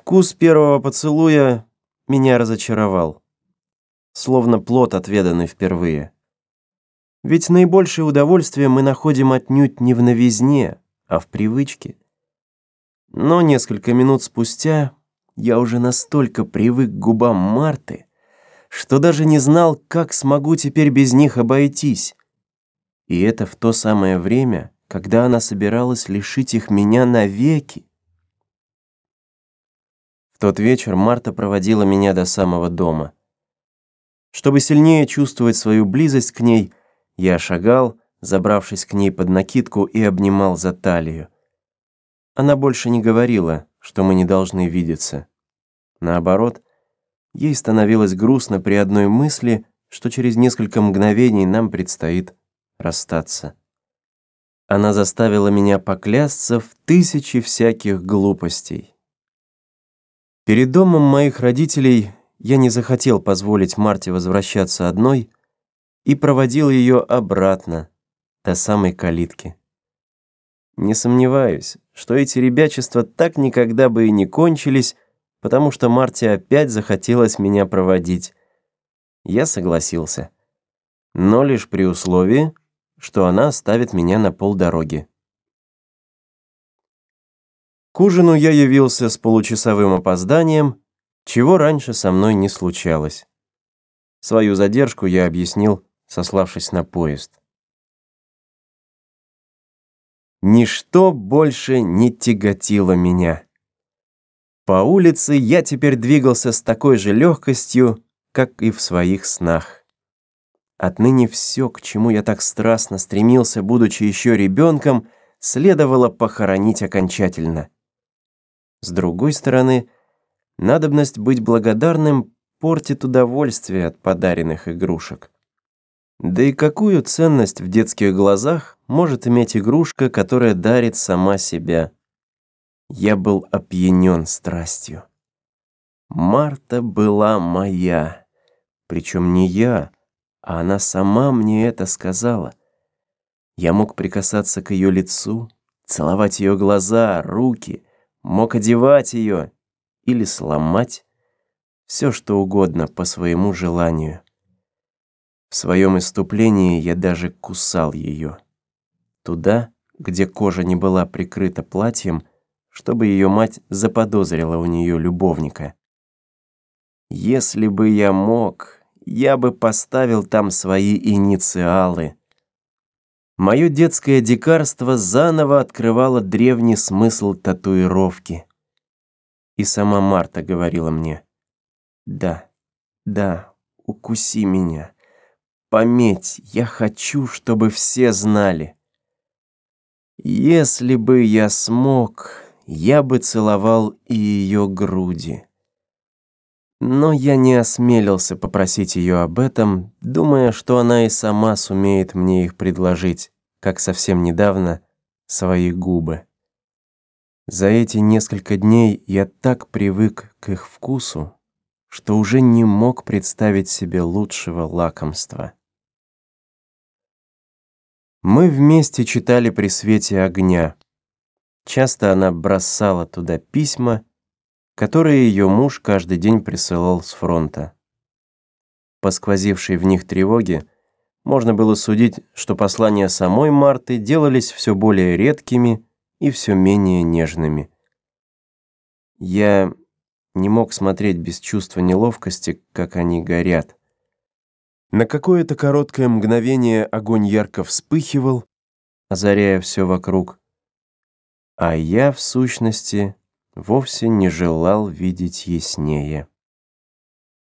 Вкус первого поцелуя меня разочаровал. Словно плод, отведанный впервые. Ведь наибольшее удовольствие мы находим отнюдь не в новизне, а в привычке. Но несколько минут спустя я уже настолько привык к губам Марты, что даже не знал, как смогу теперь без них обойтись. И это в то самое время, когда она собиралась лишить их меня навеки тот вечер Марта проводила меня до самого дома. Чтобы сильнее чувствовать свою близость к ней, я шагал, забравшись к ней под накидку и обнимал за талию. Она больше не говорила, что мы не должны видеться. Наоборот, ей становилось грустно при одной мысли, что через несколько мгновений нам предстоит расстаться. Она заставила меня поклясться в тысячи всяких глупостей. Перед домом моих родителей я не захотел позволить Марте возвращаться одной и проводил ее обратно, до самой калитки. Не сомневаюсь, что эти ребячества так никогда бы и не кончились, потому что Марте опять захотелось меня проводить. Я согласился. Но лишь при условии, что она оставит меня на полдороги. К ужину я явился с получасовым опозданием, чего раньше со мной не случалось. Свою задержку я объяснил, сославшись на поезд. Ничто больше не тяготило меня. По улице я теперь двигался с такой же легкостью, как и в своих снах. Отныне все, к чему я так страстно стремился, будучи еще ребенком, следовало похоронить окончательно. С другой стороны, надобность быть благодарным портит удовольствие от подаренных игрушек. Да и какую ценность в детских глазах может иметь игрушка, которая дарит сама себя? Я был опьянен страстью. Марта была моя. Причем не я, а она сама мне это сказала. Я мог прикасаться к ее лицу, целовать ее глаза, руки — мог одевать ее или сломать, все что угодно по своему желанию. В своем иступлении я даже кусал ее. Туда, где кожа не была прикрыта платьем, чтобы ее мать заподозрила у нее любовника. Если бы я мог, я бы поставил там свои инициалы — мое детское дикарство заново открывало древний смысл татуировки. И сама Марта говорила мне, «Да, да, укуси меня. Пометь, я хочу, чтобы все знали». Если бы я смог, я бы целовал и ее груди. Но я не осмелился попросить ее об этом, думая, что она и сама сумеет мне их предложить, как совсем недавно, свои губы. За эти несколько дней я так привык к их вкусу, что уже не мог представить себе лучшего лакомства. Мы вместе читали при свете огня. Часто она бросала туда письма, которые ее муж каждый день присылал с фронта. По сквозившей в них тревоге, можно было судить, что послания самой Марты делались все более редкими и все менее нежными. Я не мог смотреть без чувства неловкости, как они горят. На какое-то короткое мгновение огонь ярко вспыхивал, озаряя все вокруг. А я, в сущности, вовсе не желал видеть яснее.